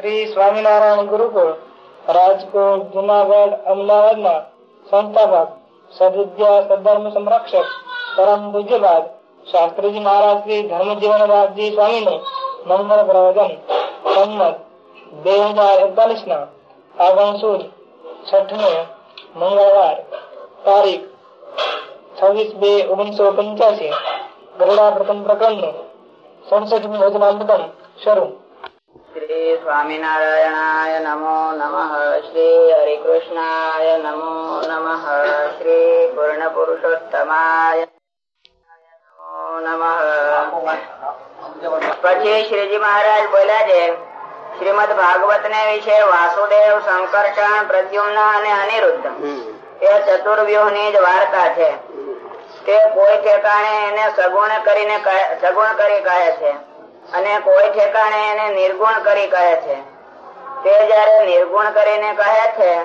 શ્રી સ્વામિનારાયણ ગુરુકુળ, રાજકોટ, જુનાગઢ અમદાવાદના સંસ્થાપક, સદવિદ્યા, સદધર્મ સંરક્ષક, પરમ પૂજ્યપાદ શાસ્ત્રીજી મહારાજ શ્રી ધર્મજીવનદાસજી સ્વામીનું મંગળ પ્રવચન. સંમત બે હજાર એકતાલીસ ના આગણ સુદ, છઠને મંગળવાર તારીખ છવ્વીસ બે ઓગણીસો પંચ્યાસી ગરડા પ્રથમ પ્રકરણનું સડસઠમી વચનામૃતમ શરૂ. શ્રી સ્વામિનારાયણાય નમો નમઃ શ્રી હરિકૃષ્ણાય નમો નમઃ શ્રી પૂર્ણ પુરુષોત્તમાય પછી શ્રીજી મહારાજ બોલ્યા છે શ્રીમદ ભાગવત ને વિશે વાસુદેવ સંકર્ષણ પ્રદ્યુમ્ન અને અનિરુદ્ધ એ ચતુર્વ્યુહની જ વાર્તા છે. તે કોઈ ઠેકાણે એને સગુણ કરીને સગુણ કરી કહે છે. અને કોઈ ઠેકાણે એને નિર્ગુણ કરી કહે છે. તે જયારે નિર્ગુણ કરીને કહે છે,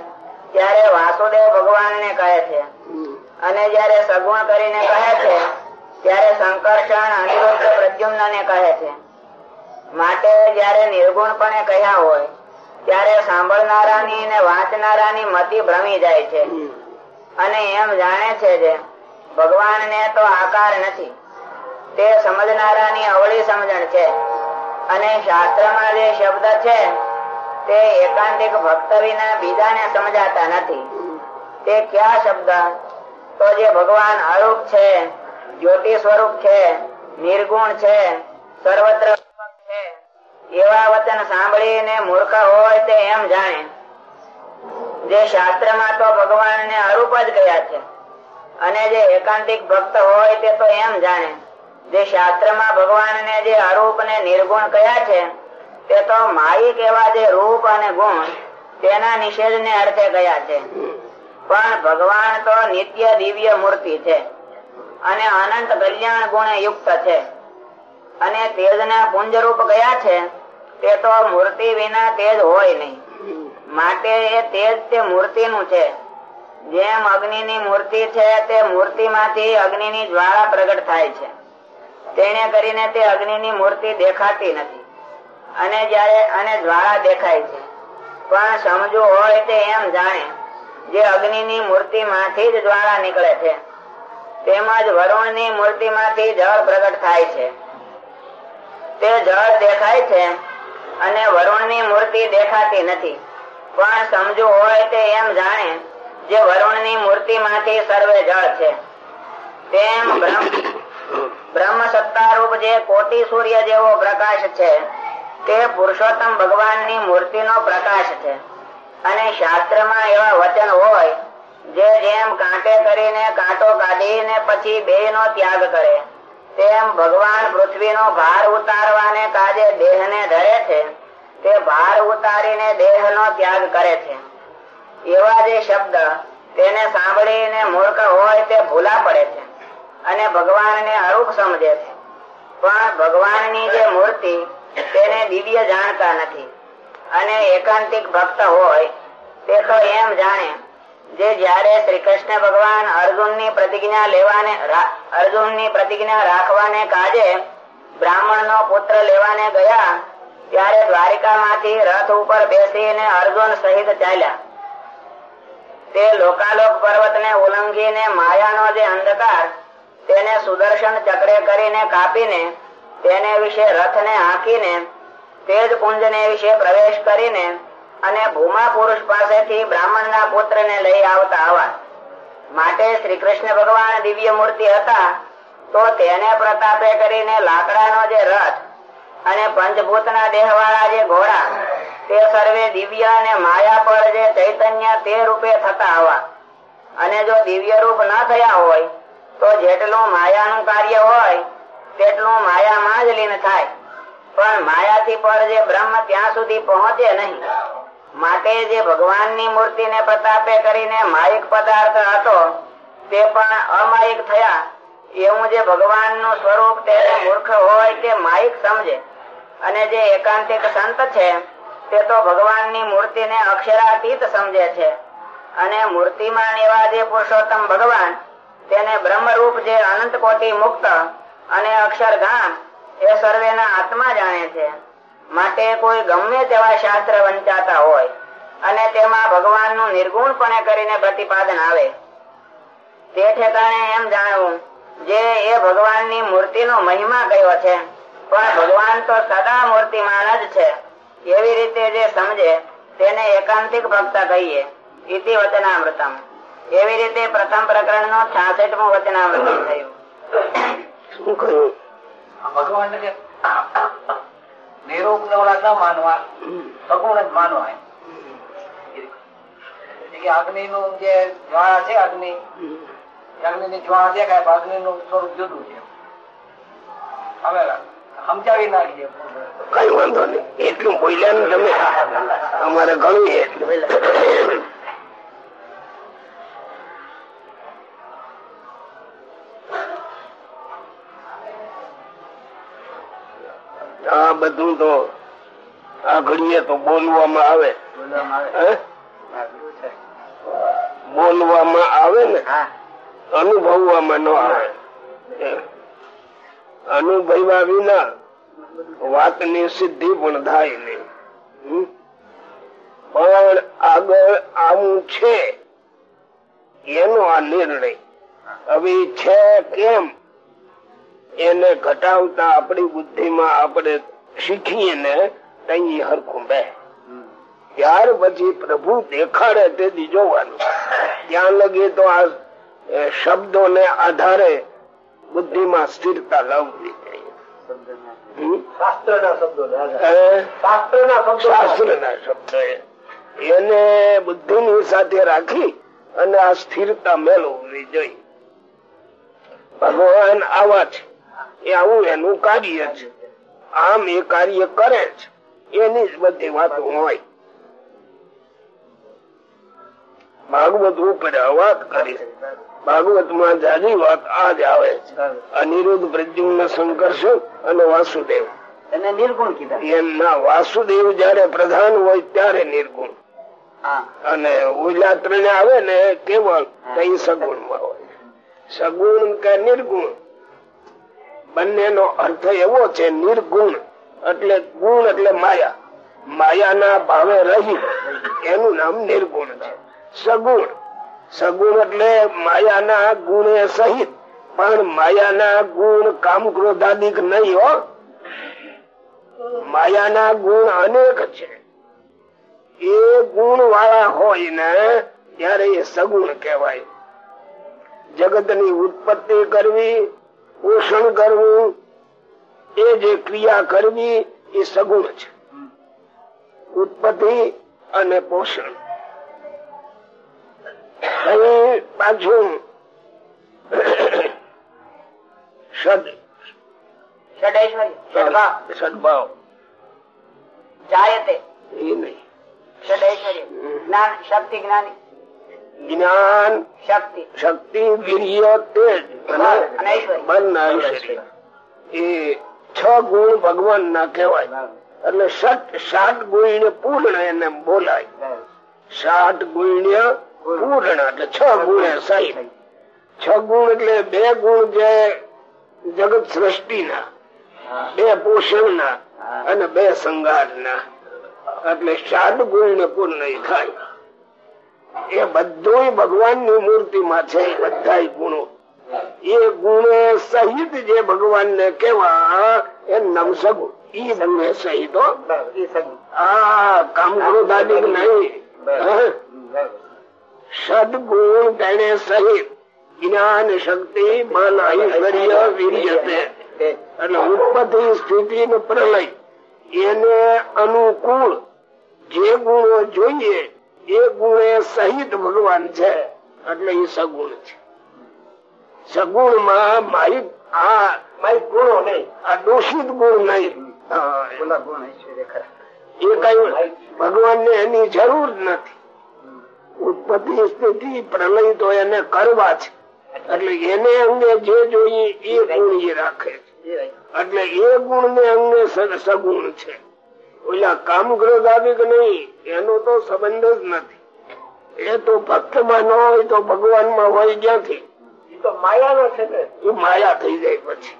ત્યારે વાસુદેવ ભગવાન ને કહે છે. અને જયારે સગુણ કરીને કહે છે, ત્યારે સંકર્ષણ અનિરુદ્ધ પ્રદ્યુમ્ન ને કહે છે. માટે જયારે નિર્ગુણપણે કહ્યા હોય, ત્યારે સાંભળનારાની ને વાંચનારાની મતિ ભ્રમી જાય છે. અને એમ જાણે છે જે ભગવાન ને તો આકાર નથી. તે સમજનારાની અવળી સમજણ છે. અને શાસ્ત્રમાં જે શબ્દ છે, તે એકાંતિક ભક્ત વિના બીજાને સમજાતા નથી. તે કયા શબ્દ? તો જે ભગવાન અરૂપ છે, જ્યોતિ સ્વરૂપ છે, નિર્ગુણ છે, સર્વત્ર છે, એવા વચન સાંભળીને મૂર્ખ હોય તે એમ જાણે. જે શાસ્ત્રમાં તો ભગવાનને અરૂપ જ ગયા છે. અને જે એકાંતિક ભક્ત હોય તે તો એમ જાણે. જે શાસ્ત્રમાં ભગવાનને જે અરૂપ ને નિર્ગુણ કયા છે, તે તો માયિક એવા જે રૂપ અને ગુણ તેના નિષેધ ને અર્થે કયા છે. પણ ભગવાન તો નિત્ય દિવ્ય મૂર્તિ છે અને અનંત કલ્યાણ ગુણે યુક્ત છે. અને તેજના પુંજરૂપ ગયા છે, તે તો મૂર્તિ વિના તેજ હોય નહીં. માટે એ તેજ તે મૂર્તિનું છે. જેમ અગ્નિની મૂર્તિ છે, તે મૂર્તિમાંથી અગ્નિની જ્વાળા પ્રગટ થાય છે. તેને કરીને તે અગ્નિની મૂર્તિ દેખાતી નથી. અને જ્યારે અને જ્વાળા દેખાય છે. પણ સમજવું હોય તે એમ જાણે જે અગ્નિની મૂર્તિમાંથી જ જ્વાળા નીકળે છે. તેમજ વરુણની મૂર્તિમાંથી જળ પ્રગટ થાય છે. તે જળ દેખાય છે અને વરુણની મૂર્તિ દેખાતી નથી. પણ સમજવું હોય તે એમ જાણે જે વરુણની મૂર્તિ મૂર્તિમાંથી સર્વે જળ છે. તેમ બ્રહ્મ બ્રહ્મ સત્તારૂપ જે કોટી સૂર્ય જેવો પ્રકાશ છે, તે પુરુષોત્તમ ભગવાનની મૂર્તિનો પ્રકાશ છે. અને શાસ્ત્રમાં એવા વચન હોય, જે જેમ કાંટે કરીને કાંટો કાઢીને પછી બે નો ત્યાગ કરે, તેમ ભગવાન પૃથ્વીનો ભાર ઉતારવાને કાજે દેહને ધરે છે, તે ભાર ઉતારીને દેહનો ત્યાગ કરે છે. એવા જે શબ્દ તેને સાંભળીને મૂર્ખ હોય તે ભૂલા પડે છે. અને ભગવાનને અરૂપ સમજે છે. પણ ભગવાનની જે મૂર્તિ, તેને દિવ્ય જાણતા નથી. અને એકાંતિક ભક્ત હોય, તે તો એમ જાણે જે જ્યારે શ્રી કૃષ્ણ ભગવાન અર્જુનની પ્રતિજ્ઞા લેવાને અર્જુનની પ્રતિજ્ઞા રાખવાને કાજે બ્રાહ્મણનો પુત્ર લેવાને ગયા, ત્યારે દ્વારિકામાંથી રથ ઉપર બેસીને અર્જુન સહિત ચાલ્યા. તે લોકાલોક પર્વતને ઉલ્લંઘીને માયાનો જે અંધકાર તેને સુદર્શન ચક્રે કરીને કાપીને તેને વિશે રથને હાંકીને તેજ કુંજને વિશે પ્રવેશ કરીને અને ભૂમા પુરુષ પાસેથી બ્રાહ્મણના પુત્રને લઈ આવતા આવા. માટે શ્રી કૃષ્ણ ભગવાન દિવ્ય મૂર્તિ હતા, તો તેને પ્રતાપે કરીને લાકડાનો જે રથ અને પંચભૂતના દેહવાળા જે ઘોડા, તે સર્વે દિવ્ય અને માયા પર જે ચૈતન્ય તે રૂપે થતા આવા. અને જો દિવ્ય રૂપ ન થયા હોય તો જેટલું માયાનું કાર્ય હોય, તેટલું માયામાં જ લીન થાય. પણ માયાથી પર જે બ્રહ્મ ત્યાં સુધી પહોંચે નહીં. માટે જે ભગવાનની મૂર્તિને પ્રતાપે કરીને માયિક પદાર્થ હતો, તે પણ અમાયિક થયા. એવું જે ભગવાનનું સ્વરૂપ તેને મૂર્ખ હોય તે માયિક સમજે. અને જે એકાંતિક સંત છે, તે તો ભગવાનની મૂર્તિને અક્ષરાતીત સમજે છે. અને મૂર્તિમાન એવા જે પુરુષોત્તમ ભગવાન તેને બ્રહ્મરૂપ જે અનંત કોટી મુક્ત અને અક્ષરધામ એ સર્વેના આત્મા જાણે છે. માટે કોઈ ગમે તેવા શાસ્ત્ર વંચાતા હોય અને તેમાં ભગવાનનું નિર્ગુણપણે કરીને પ્રતિપાદન આવે. તે ઠેકાણે એમ જાણવું જે એ ભગવાનની મૂર્તિનો મહિમા કયો છે. પણ ભગવાન તો સદા મૂર્તિમાન જ છે. એવી રીતે જે સમજે તેને એકાંતિક ભક્ત કહીએ. ઇતિ વચનામૃતમ. એવી રીતે પ્રથમ પ્રકરણ નો છાસઠમું વચનામૃતમ થયું. શું કહ્યું? ભગવાન ન માનવા સગુણ જ માનવા અગ્નિ નું જે જ્વાળા છે અગ્નિ અગ્નિ ની જ્વાળા દેખાય અગ્નિ નું સ્વરૂપ જુદું છે. હવે સમજાવી નાખીએ કઈ વાંધો નહીં. એટલું બોલ્યા ને તમે અમારે ઘણું એટલું આ બધું તો આ ઘડીએ તો બોલવામાં આવે. બોલવામાં આવે ને? અનુભવવામાં ન આવે. અનુભવ્યા વિના વાતની સિદ્ધિ પણ થાય નહીં. પણ આગળ આવું છે. એનો આ નિર્ણય. હવે છે કેમ? એને ઘટાવતા આપણી બુદ્ધિમાં આપણે શીખીએ ને તઈ હરખું બે. ત્યાર પછી પ્રભુ દેખાડે તેથી જોવાનું ત્યાં લગી તો આ શબ્દો ને આધારે બુદ્ધિમાં સ્થિરતા લાવવી એને બુદ્ધિ ના સાથે રાખી અને આ સ્થિરતા મેળવવી જોઈએ. ભગવાન આવા છે. એ આવું એનું કાર્ય છે. આમ એ કાર્ય કરે છે. એની જ બધી વાતો હોય. ભાગવત ઉપર વાત કરી. ભાગવતમાં જાજી વાત આ જ આવે છે. અનિરુદ્ધ પ્રદ્યુમ્ન શંકર અને વાસુદેવ. એને નિર્ગુણ કીધા. એમના વાસુદેવ જયારે પ્રધાન હોય ત્યારે નિર્ગુણ. અને ઉજાત્ર ત્રણે આવે ને કેવળ કઈ સગુણમાં હોય. સગુણ કે નિર્ગુણ? બંનેનો અર્થ એવો છે નિર્ગુણ, એટલે ગુણ એટલે માયા. માયાના ભાવે રહી, એનું નામ નિર્ગુણ છે. સગુણ સગુણ એટલે માયાના ગુણે સહિત, પણ માયાના ગુણ કામ ક્રોધાદિક નહીં હો. માયાના ગુણ અનેક છે. એ ગુણ વાળા હોય ને, ત્યારે એ સગુણ કહેવાય. જગતની ઉત્પત્તિ કરવી પોષણ કરવું એ જે ક્રિયા કરવી એ સગુણ છે. ઉત્પત્તિ અને પોષણ. અહીં પાછું સદ સદભાવ. જાયતે. એ નહીં. શક્તિ જ્ઞાની. જ્ઞાન શક્તિ. વીર્ય તેજ અને ઐશ્વર્ય. એ છ ગુણ ભગવાન ના કહેવાય. એટલે સત સાત ગુણ્ય પૂર્ણ એને બોલાય. સાત ગુણ્ય પૂર્ણ એટલે છ ગુણે સહિત છ ગુણ એટલે બે ગુણ જે જગત સૃષ્ટિ ના બે પોષણ ના અને બે સંગાર ના એટલે સાત ગુણ પૂર્ણ થાય. એ બધું ભગવાનની મૂર્તિ માં છે બધા ગુણો. એ ગુણો સહિત જે ભગવાન ને કેવા એ નામ ઈ ગુણે સહિતો આ કામ ક્રોધાદિક નહીં? સદગુણ તેને સહિત જ્ઞાન શક્તિ મન ઐશ્વર્ય વીર્ય. એટલે ઉત્પત્તિ સ્થિતિ ને પ્રલય. એને અનુકૂળ જે ગુણો જોઈએ એ ગુણે સહિત ભગવાન છે. એટલે એ સગુણ છે. સગુણમાં મારી આ મારી ગુણો નહીં આ દોષિત ગુણ નહીં. એ કઈ ભગવાન ને એની જરૂર નથી. ઉત્પત્તિ સ્થિતિ પ્રલય તો એને કરવા છે. એટલે એને અંગે જે જોઈએ એ ગુણ એ રાખે છે. એટલે એ ગુણ ને અંગે સગુણ છે. ઓલા કામ કે નહીં એનો તો સંબંધ જ નથી. એ તો ભક્તમાં ન હોય તો ભગવાનમાં હોય ક્યાંથી? માયા છે ને. એ માયા થઈ જાય પછી.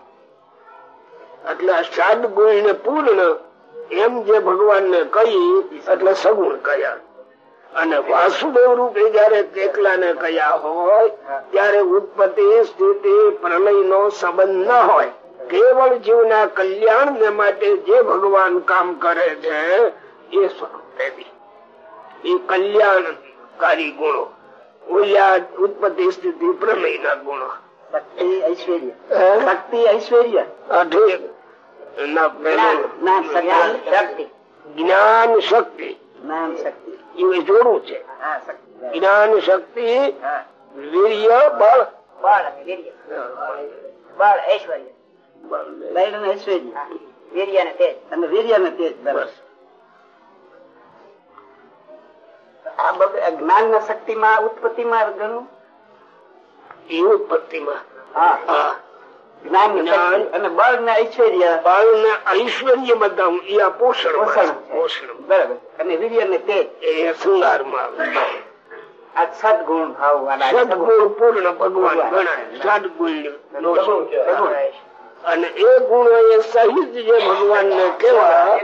એટલે સાદ ગુણ ને પૂર્ણ એમ જે ભગવાન ને કહી એટલે સગુણ કયા. અને વાસુદેવ રૂપે જયારે એકલા ને કયા હોય ત્યારે ઉત્પત્તિ સ્થિતિ પ્રલય નો સંબંધ ન હોય. કેવળ જીવના કલ્યાણ માટે જે ભગવાન કામ કરે છે એ સ્વરૂપે એ કલ્યાણકારી ગુણો. ઉત્પત્તિ સ્થિતિ પ્રલય ના ગુણો. ભક્તિ ઐશ્વર્ય. જ્ઞાન શક્તિ. એ જોડું છે. જ્ઞાન શક્તિ વીર્ય બળ. બળ વીર્ય. બળ ઐશ્વર્ય. બળ અને ઐશ્વર્ય વીર્ય અને તેજ અને વીર્ય અને તેજ બસ આ બધું જ્ઞાન ના શક્તિ માં ઉત્પત્તિ માં ગણું એ ઉત્પત્તિ માં હા જ્ઞાન અને બળ ના ઐશ્વર્ય બળ ના ઐશ્વર્ય બધા એ આ પોષણ પોષણ બરાબર અને વીર્ય ને તેજ એ આવે આ સદગુણ ભાવ સદગુણ પૂર્ણ ભગવાન ગણાય સદગુણ અને એ ગુણો એ સહિત જે ભગવાન ને કેવા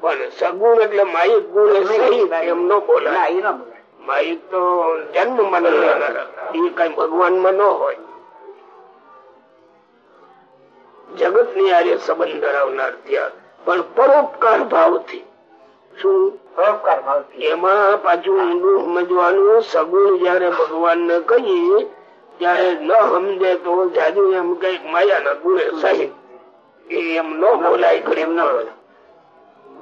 પણ સગુણ એટલે માહિત ગુણ સહિત એમ ન બોલાય. માહિત તો જન્મમાં એ કઈ ભગવાનમાં ન હોય. જગતની આર્ય સંબંધ ધરાવનાર ત્યાં. પણ પરોપકાર ભાવથી. શું? પરોપકાર ભાવ એમાં પાછું ઊંડું સમજવાનું સગુણ જયારે ભગવાન ને કહીએ ત્યારે ન સમજે તો જાદુ એમ કંઈક માયા ના ગુણે સહી એમ ન બોલાય એમ ન.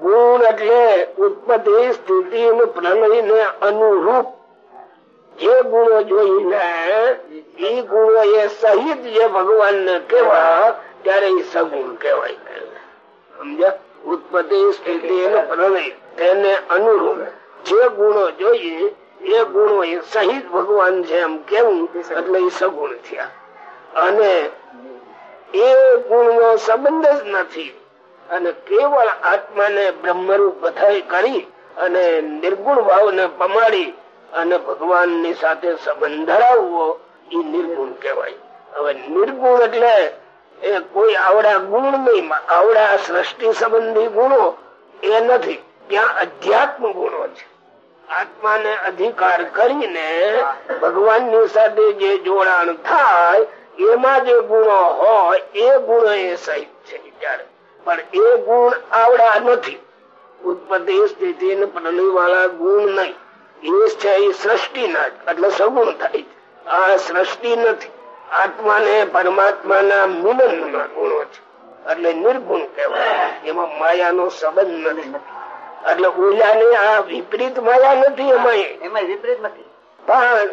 ગુણ એટલે ઉત્પત્તિ સ્થિતિ પ્રલય ને અનુરૂપ. જે ગુણો જોઈને, એ ગુણો એ સહિત જે ભગવાન ને કેવા ત્યારે એ સગુણ કેવાય સમજ્યા? ઉત્પત્તિ સ્થિતિ અને પ્રલય, તેને અનુરૂપ. જે ગુણો જોઈએ એ ગુણો એ સહિત ભગવાન છે એમ કેવું, એટલે એ સગુણ થયા. અને એ ગુણ નો સંબંધ જ નથી. અને કેવળ આત્માને બ્રહ્મરૂપ બધાય કરી અને નિર્ગુણ ભાવને પમાડી અને ભગવાનની સાથે સંબંધ ધરાવવો એ નિર્ગુણ કહેવાય. હવે નિર્ગુણ એટલે એ કોઈ આવડા ગુણ નહીં આવડા સૃષ્ટિ સંબંધી ગુણો એ નથી. ત્યાં અધ્યાત્મ ગુણો છે. આત્માને અધિકાર કરીને ભગવાનની સાથે જે જોડાણ થાય, એમાં જે ગુણો હોય, એ ગુણો એ સહિત છે પણ એ ગુણ આવડા નથી. ઉત્પત્તિ સ્થિતિ ને પ્રલય વાળા ગુણ નહીં. એ છે એ સૃષ્ટિ ના એટલે સગુણ થાય આ સૃષ્ટિ નથી. આત્મા ને પરમાત્મા ના ગુણો છે. એટલે નિર્ગુણ કહેવાય. એમાં માયા નો સંબંધ નથી. એટલે ઓલા ને આ વિપરીત માયા નથી એમાં એમાં વિપરીત નથી. પણ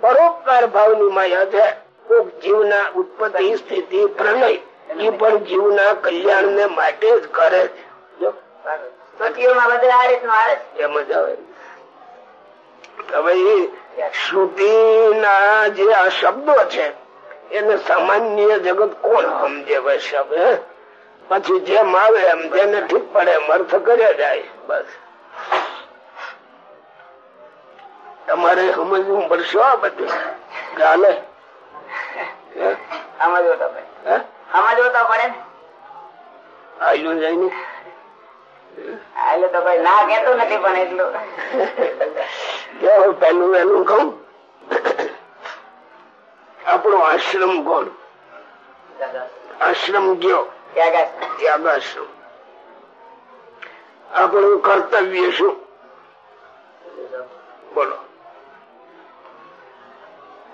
પરોપકાર ભાવની માયા છે. કોક જીવના ઉત્પત્તિ સ્થિતિ પ્રલય એ પણ જીવના કલ્યાણ ને માટે જ કરે છે. જો, આ શ્રુતિ ના જે શબ્દો છે એને સામાન્ય જગત કોણ સમજે વૈષ્ણવ? પછી જેમ આવે એમ જેને ઠીક પડે એમ અર્થ કરે જાય બસ. તમારે સમજવું પડશે આ બધું. ચાલે પડે. આયલું જાય તો ભાઈ ના કેતું નથી પણ એટલું. કેવું પેલું વહેલું કહું. આપણો આશ્રમ કોણ? આશ્રમ ગયો આપણું કર્તવ્ય શું? બોલો.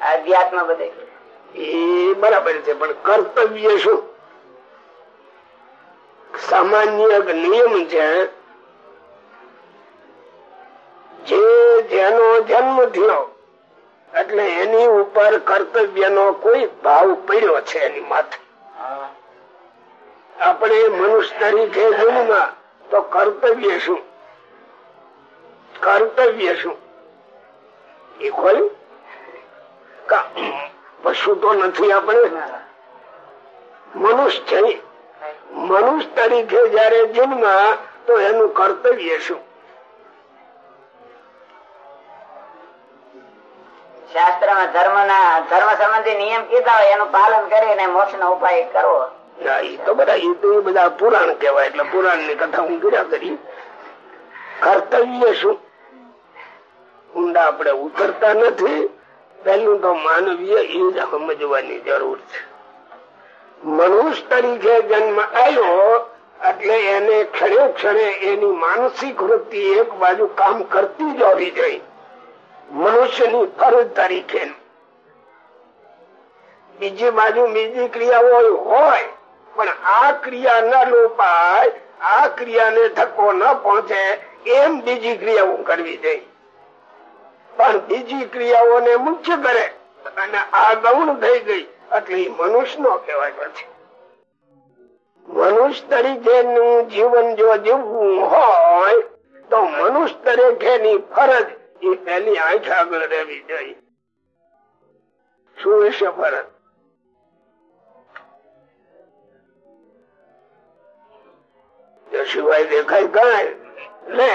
અધ્યાત્મ બધે. એ બરાબર છે પણ કર્તવ્ય શું? સામાન્ય નિયમ છે જે જેનો જન્મ થયો એટલે એની ઉપર કર્તવ્યનો કોઈ ભાવ પડ્યો છે એની માથે. આપણે મનુષ્ય તરીકે જન્મા તો કર્તવ્ય શું? કર્તવ્ય શું? એ ખોલ્યું પશુ તો નથી આપણે? મનુષ્ય છે મનુષ્ય તરીકે જયારે જન્મ તો એનું કર્તવ્ય શું? શાસ્ત્રમાં ધર્મ ના ધર્મ સંબંધી નિયમ કીધા હોય એનું પાલન કરીને મોક્ષ નો ઉપાય કરવો. પુરાણ કેવાય એટલે પુરાણની કથા હું કર્યા કરી. કર્તવ્ય શું? ઊંડા આપણે ઉતરતા નથી. પેલું તો માનવીય એ જ સમજવાની જરૂર છે. મનુષ્ય તરીકે જન્મ આવ્યો એટલે એને ક્ષણે ક્ષણે એની માનસિક વૃત્તિ એક બાજુ કામ કરતી જ હોવી જોઈએ મનુષ્યની ફરજ તરીકે બીજી બાજુ બીજી ક્રિયાઓ હોય. પણ આ ક્રિયા ન લોપાય, આ ક્રિયાને ધક્કો ન પહોંચે, એમ બીજી ક્રિયાઓ કરવી જોઈએ. પણ બીજી ક્રિયાઓને મુખ્ય કરે અને આ ગૌણ થઈ ગઈ, એટલે મનુષ્ય નો કહેવાય પછી મનુષ્ય તરીકેનું જીવન જો જીવવું હોય, તો મનુષ્ય તરીકેની ફરજ એ પેલી આંખ આગળ રહેવી જોઈએ. શું વિશે ફરજ? સિવાય દેખાય કાંઈ. લે.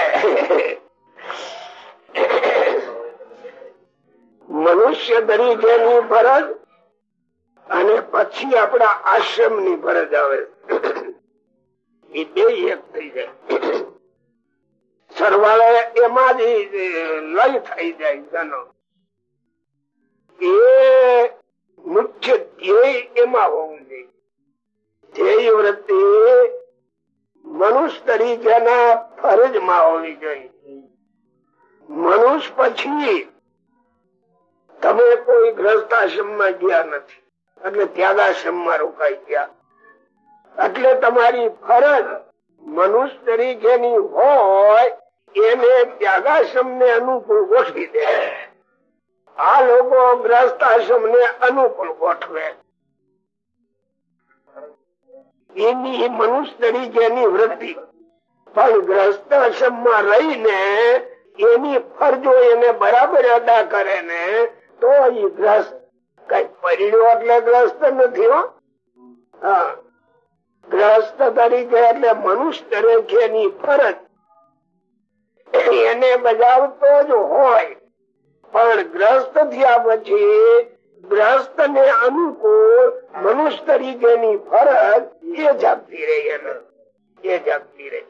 મનુષ્ય તરીકેની ફરજ અને પછી આપણા આશ્રમની ફરજ આવે. એ બે એક થઈ જાય. સરવાળે એમાં જ લય થઈ જાય જનો. એ મુખ્ય ધ્યેય એમાં હોવું જોઈએ. ધ્યેય વૃત્તિ મનુષ્ય તરીકેના ફરજમાં હોવી જોઈએ. મનુષ્ય પછી તમે કોઈ ગ્રસ્તાશ્રમમાં ગયા નથી. એટલે ત્યાગાશ્રમમાં રોકાઈ ગયા. એટલે તમારી ફરજ મનુષ્ય તરીકેની હોય એને ત્યાગાશ્રમ ને અનુકૂળ ગોઠવી દે. આ લોકો ગ્રસ્તાશ્રમ ને અનુકૂળ ગોઠવે. એની મનુષ્ય તરીકેની વૃત્તિ પણ ગ્રસ્તાશ્રમમાં રહીને એની ફરજો એને બરાબર અદા કરે ને, તો એ ગ્રસ્ત. કઈ પરિણ્યો એટલે ગ્રસ્ત નથી ગ્રસ્ત તરીકે એટલે મનુષ્ય તરીકેની ફરજ. એને બજાવતો જ હોય. પણ ગ્રસ્ત થયા પછી ગ્રસ્ત ને અનુકૂળ મનુષ્ય તરીકેની ફરજ એ જાગતી રહી એને એ જાગતી રહી.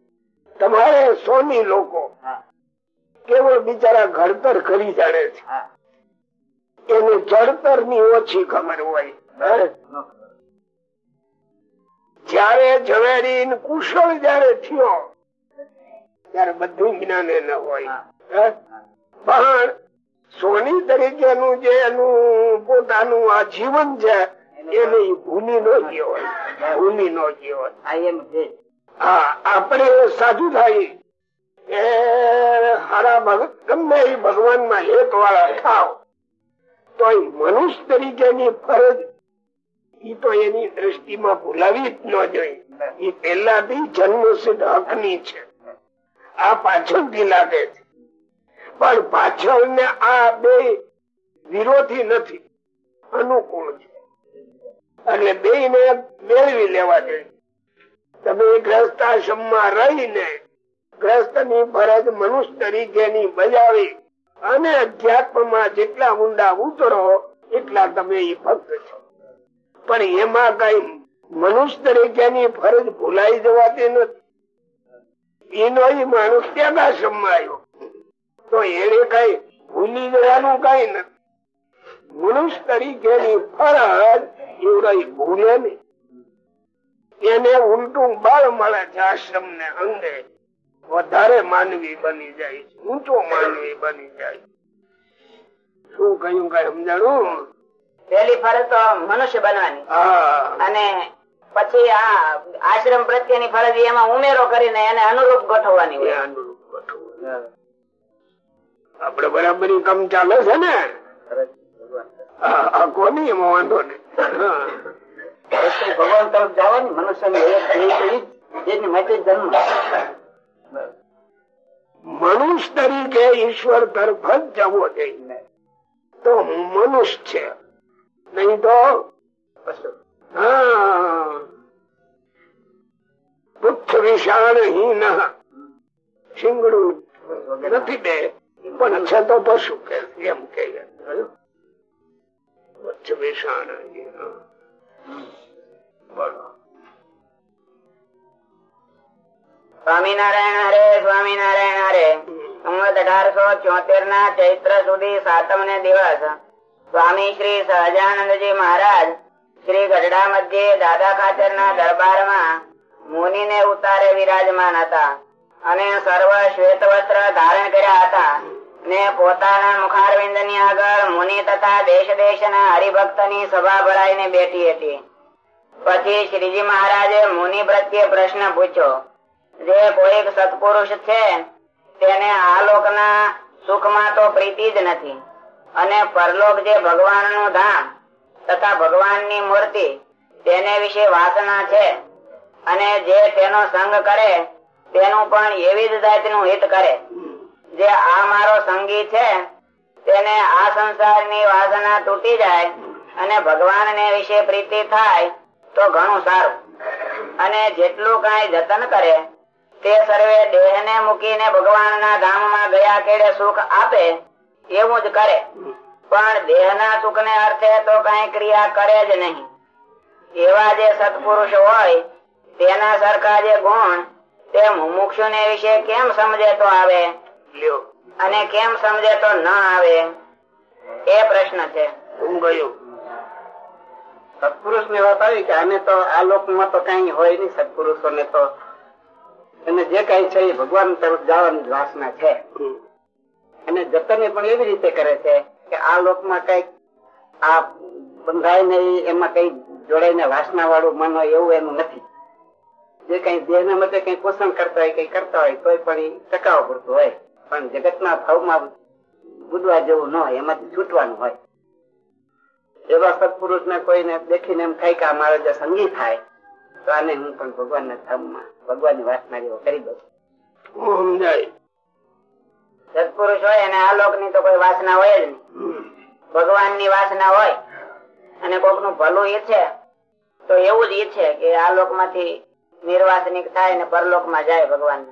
તમારે સોની લોકો કેવળ બિચારા ઘડતર કરી જાણે છે. એને જડતરની ઓછી ખબર હોય? જયારે ઝવેરી ને કુશળ જયારે થયો ત્યારે બધું જ્ઞાન એને હોય? પણ સોની તરીકેનું જે એનું પોતાનું આ જીવન છે એને ભૂમિ નો જીવન ભૂમિ નો જીવન હા આપણે સાધુ થાય એ હારા ભગત ગમે એ ભગવાનમાં હેત વાળા થાવ તો એ મનુષ્ય તરીકેની ફરજ એ તો એની દ્રષ્ટિમાં ભૂલાવી જ ન જોઈ એ પેલાથી જન્મ સિદ્ધ હકની છે. આ પાછળથી લાગે છે. પણ પાછળ ને આ બે વિરોધી નથી, અનુકૂળ છે. એટલે બે ને મેળવી લેવા જોઈએ. તમે ગ્રસ્તાશ્રમમાં રહીને ગ્રસ્તની ફરજ મનુષ્ય તરીકેની બજાવી અને અધ્યાત્મમાં જેટલા ઊંડા ઉતરો, એટલા તમે ઈ ભક્ત છો. પણ એમાં કઈ મનુષ્ય તરીકેની ફરજ ભૂલાઈ જવાતી નથી. એનો માણસ ત્યાગાશ્રમમાં આવ્યો. તો એને કઈ ભૂલી જવાનું કઈ નથી. મનુષ્ય તરીકેની ફરજ એવડો ભૂલે નહીં. એને ઉલટું બળ મળે છે આશ્રમ ને અંગે. વધારે માનવી બની જાય છે ઊંચો માનવી બની જાય શું કહ્યું કઈ સમજાણું? પેલી ફરજ તો મનુષ્ય બનવાની. અને પછી આ આશ્રમ પ્રત્યેની ફરજ એમાં ઉમેરો કરીને એને અનુરૂપ ગોઠવવાની હોય. અનુરૂપ ગોઠવવું. આપડે બરાબરી કામ ચાલે છે ને? કોની એમાં વાંધો ને ભગવાન તરફ જવાની મનુષ્ય એની માટે જન્મ. મનુષ્ય તરીકે ઈશ્વર તરફ જ જવો જોઈએ. તો મનુષ્ય છે. નહીં તો? હા. શાણ હિ હીન. શિંગડું નથી બે. પણ છે તો પશુ એમ કે વચ્ચે અઢારસો ચોતેર ના ચૈત્ર સુધી સાતમ ને દિવસ. સ્વામી શ્રી સહજાનંદજી મહારાજ શ્રી ગઢડા મધ્ય દાદા ખાચર ના દરબારમાં મુનિ ને ઉતારે વિરાજમાન હતા. અને સર્વ શ્વેત વસ્ત્ર ધારણ કર્યા હતા. ને પોતાના મુખારવિંદની આગળ મુનિ તથા દેશ દેશ ના હરિભક્તની સભા ભરાઈને બેઠી હતી. પછી શ્રીજી મહારાજે મુનિ પ્રત્યે પ્રશ્ન પૂછ્યો, જે કોઈક સત્પુરુષ છે, તેને આ સુખમાં તો પ્રીતિ જ નથી. અને પરલોક જે ભગવાનનું ધામ તથા ભગવાનની મૂર્તિ, તેને વિશે વાસના છે. અને જે તેનો સંગ કરે તેનું પણ એવી જ જાતનું હિત કરે. જે આ મારો સંગી છે, તેને આ સંસારની વાસના તૂટી જાય અને ભગવાનને વિશે પ્રીતિ થાય તો ઘણું સારું. અને જેટલું કઈ જતન કરે, તે સર્વે દેહને મૂકીને ભગવાનના ધામમાં ગયા કેડે સુખ આપે, એવું જ કરે. પણ દેહના સુખને અર્થે તો કઈ ક્રિયા કરે જ નહીં. એવા જે સત્પુરુષ હોય, તેના સરખા જે ગુણ તે મુમુક્ષુને વિશે કેમ સમજે તો આવે અને કેમ સમજે તો ન આવે? એ પ્રશ્ન છે. હું ગયો. સત્પુરુષની વાત આવી કે આને તો આ લોકમાં તો કઈ હોય નહીં સત્પુરુષો ને તો. એને જે કઈ છે એ ભગવાન તરફ જવાની વાસના છે. અને જતન પણ એવી રીતે કરે છે કે આ લોકમાં કંઈક આ બંધાય નહીં એમાં કઈ જોડાઈને વાસના વાળું મન હોય એવું એનું નથી. જે કઈ દેહ ના મતે કઈ પોષણ કરતા હોય કઈ કરતા હોય તોય પણ એ ટકાવ પડતું હોય. પણ જગતના ભાવમાં બુદવા જેવું ન હોય એમાંથી છૂટવાનું હોય. એવા સત્પુરુષ ને કોઈને દેખીને એમ થાય કે આ મારો જે સંગી થાય તો આને હું પણ ભગવાન ના ધામમાં ભગવાનની વાસના જેવો કરી દઉં. સત્પુરુષ હોય અને આ લોકની તો કોઈ વાસના હોય જ નહીં. ભગવાનની વાસના હોય અને કોકનું ભલું ઈચ્છે તો એવું જ ઈચ્છે કે આ લોકમાંથી નિર્વાસનિક થાય ને પરલોકમાં જાય ભગવાન.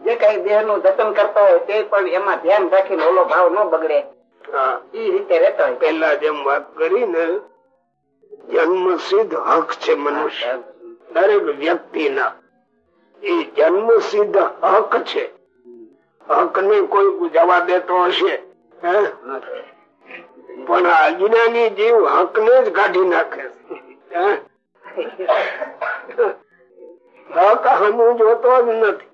જે કઈ દેહનું જતન કરતો હોય તે પણ એમાં ધ્યાન રાખીને ઓલો ભાવ ન બગડે. ઈ રીતે રહેતો હોય. પેલા જેમ વાત કરી ને જન્મ સિદ્ધ હક છે મનુષ્ય. દરેક વ્યક્તિના. એ જન્મ સિદ્ધ હક છે. હક ને કોઈ જવા દેતો હશે? પણ અજ્ઞાની જીવ હક ને જ કાઢી નાખે. હક હમું જોતો જ નથી.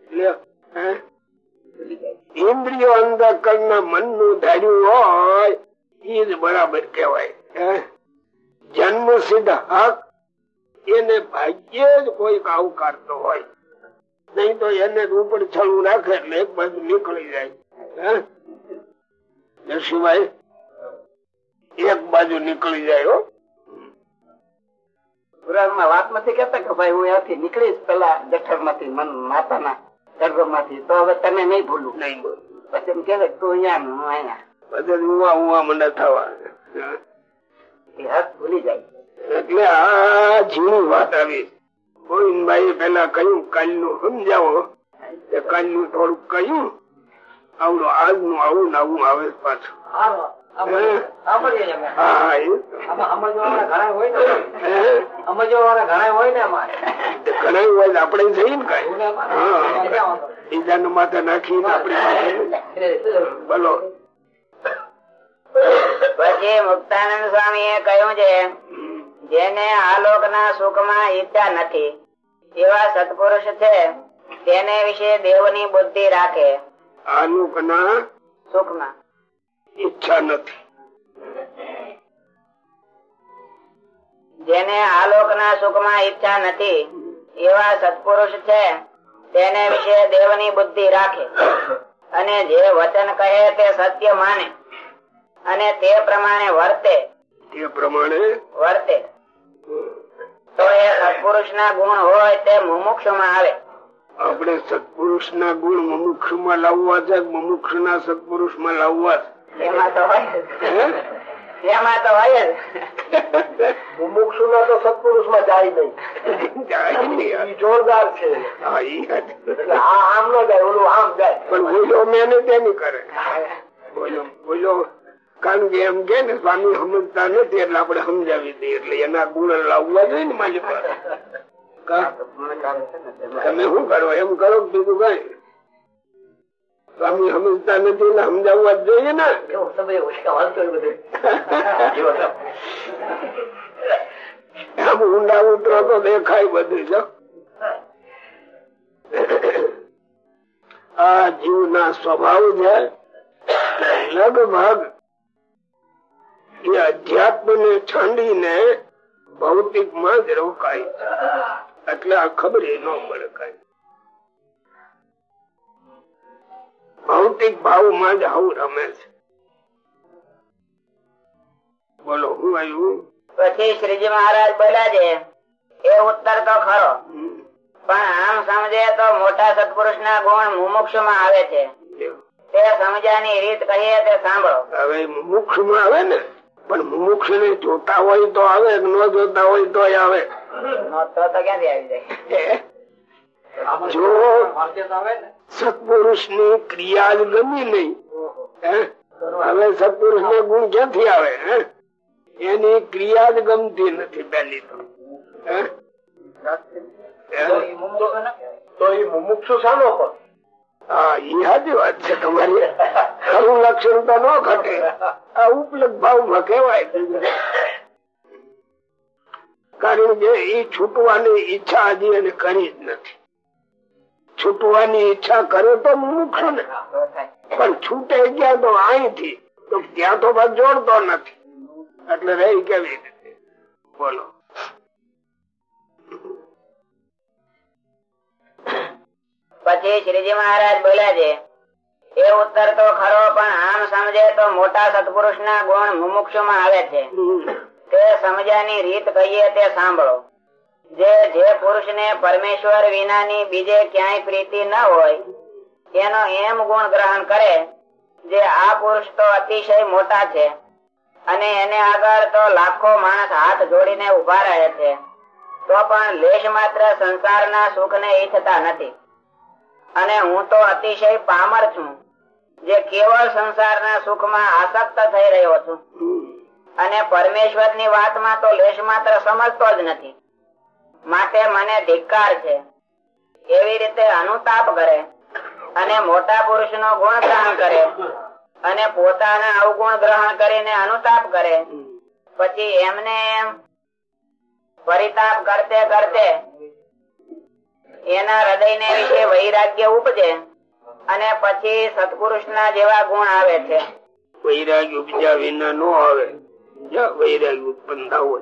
ઇન્દ્રિયો અંધકર ના મનનું ધાર્યું હોય એ જ બરાબર કેવાય? જન્મ સિદ્ધ હક, એને ભાગ્યે જ કોઈક આવકારતો હોય. નહીં તો એને ઉપર છળું રાખે એટલે એક બાજુ નીકળી જાય. જશુભાઈ એક બાજુ નીકળી જાય પુરાણમાં વાત નથી કેતા કે ભાઈ હું ત્યાંથી નીકળીશ પેલા જઠરમાંથી મન માતાના ગર્ભમાંથી તો હવે તને નહીં ભૂલું. નહીં પછી એમ કે તું અહીંયા હું અહીંયા. પછી ઉવા ઉવા મને થવા. એ હાથ ભૂલી જાય. એટલે આ ઝીણી વાત આવી. ગોવિંદભાઈ પેલા કહ્યું કાલનું સમજાવો કાલનું થોડુંક કહ્યું. આવડું આજનું આવું ને આવું આવે પાછું. ને કઈ? બીજાનું માથે બોલો. પછી મુક્તાનંદ સ્વામી એ કહ્યું છે જેને આલોક ના સુખમાં ઈચ્છા નથી એવા સત્પુરુષ છે તેને વિશે દેવની બુદ્ધિ રાખે. આનું ના ઈચ્છા નથી. જેને આલોક ના સુખમાં ઈચ્છા નથી એવા સત્પુરુષ છે તેને વિશે દેવની બુદ્ધિ રાખે. અને જે વચન કહે તે સત્ય માને. અને તે પ્રમાણે વર્તે. તે પ્રમાણે વર્તે. તો એ સત્પુરુષ ના ગુણ હોય તે મુમુક્ષમાં આવે. આપણે સત્પુરુષ ના ગુણ મમુક્ષમાં લાવવા છે મમુક્ષ ના સત્પુરુષમાં લાવવા છે. એમાં તો હોય મુમુક્ષુ ના તો સત્પુરુષમાં જાય નહીં. જોરદાર છે. આમ ન જાય ઓલું આમ જાય. પણ બોલો મેને તેની કરે. બોલો બોલો. કારણ કે એમ કે ને સ્વામી સમજતા નથી એટલે આપણે સમજાવી દઈએ. એટલે એના ગુણ લાવવા જોઈએ ને મારી પાસે? તમે શું કરો? એમ કરો બીજું કઈ. સ્વામી સમજતા નથી એટલે સમજાવવા જોઈએ ને. આમ ઊંડા ઉતરો તો દેખાય બધું જો. આ જીવના સ્વભાવ છે લગભગ એ અધ્યાત્મ ને છાંડીને ભૌતિકમાં જ રોકાય છે. એટલે આ ખબર ન મળે કઈ. ભૌતિક ભાવમાં જ આવું રમે છે. બોલો હું આવ્યું? પછી શ્રીજી મહારાજ બોલ્યા છે એ ઉત્તર તો ખરો પણ આમ સમજે તો મોટા સત્પુરુષ ના ગુણ મુમુક્ષમાં આવે છે. તે સમજાની રીત કહીએ તે સાંભળો. હવે મુમુક્ષમાં આવે ને પણ મુમુક્ષ ને જોતા હોય તો આવે ન જોતા હોય તો આવે. તો તો ક્યાંથી આવી જાય જો વાંચે તો આવે ને સત્પુરુષની ક્રિયા જ ગમી નહીં. હવે સત્પુરુષ ને ગુણ ક્યાંથી આવે એની ક્રિયા જ ગમતી નથી પેલી તો. મુમુક્ષુ શાનો પણ હા સાચી વાત છે તમારી. ખરું લક્ષણ તો ન ઘટે. આ ઉપલબ્ધ ભાવમાં કહેવાય. કારણ કે એ છૂટવાની ઈચ્છા હજી એને કરી જ નથી. છૂટવાની ઈચ્છા કરે તો મુમુક્ષુ ને. પણ છૂટે ગયા તો અહીંથી. તો ત્યાં તો બસ જોડતો નથી. એટલે રહી કેવી રીતે? બોલો. પછી શ્રીજી મહારાજ બોલ્યા છે એ ઉત્તર તો ખરો પણ આમ સમજે તો મોટા સત્પુરુષ ના ગુણ મુમુક્ષુ માં આવે છે. તે સમજાની રીત કહીએ તે સાંભળો. જે જે પુરુષ ને પરમેશ્વર વિનાની બીજે ક્યાંય પ્રીતિ ન હોય એનો એમ ગુણ ગ્રહણ કરે, જે આ પુરુષ તો અતિશય મોટા છે, અને એને આગળ તો લાખો માણસ હાથ જોડીને ઊભા રહે છે, તો પણ લેશ માત્ર સંસારના સુખ ને ઈચ્છતા નથી. અને હું તો અતિશય પામર છું, જે કેવળ સંસારના સુખમાં આસક્ત થઈ રહ્યો છું. અને પરમેશ્વરની વાતમાં તો લેશ માત્ર સમજતો જ નથી. માટે મને ધિક્કાર છે. એવી રીતે અનુતાપ કરે અને મોટા પુરુષ નો ગુણ ગ્રહણ કરે અને પોતાના અવગુણ ગ્રહણ કરીને અનુતાપ કરે. પછી એમને એમ પરિતાપ કરતે કરતે એના હૃદય ને વિશે વૈરાગ્ય ઉપજે અને પછી સત્પુરુષ ના જેવા ગુણ આવે છે. વૈરાગ્ય ઉપજા વિના નો આવે. જ્યાં વૈરાગ ઉત્પન્ન થવો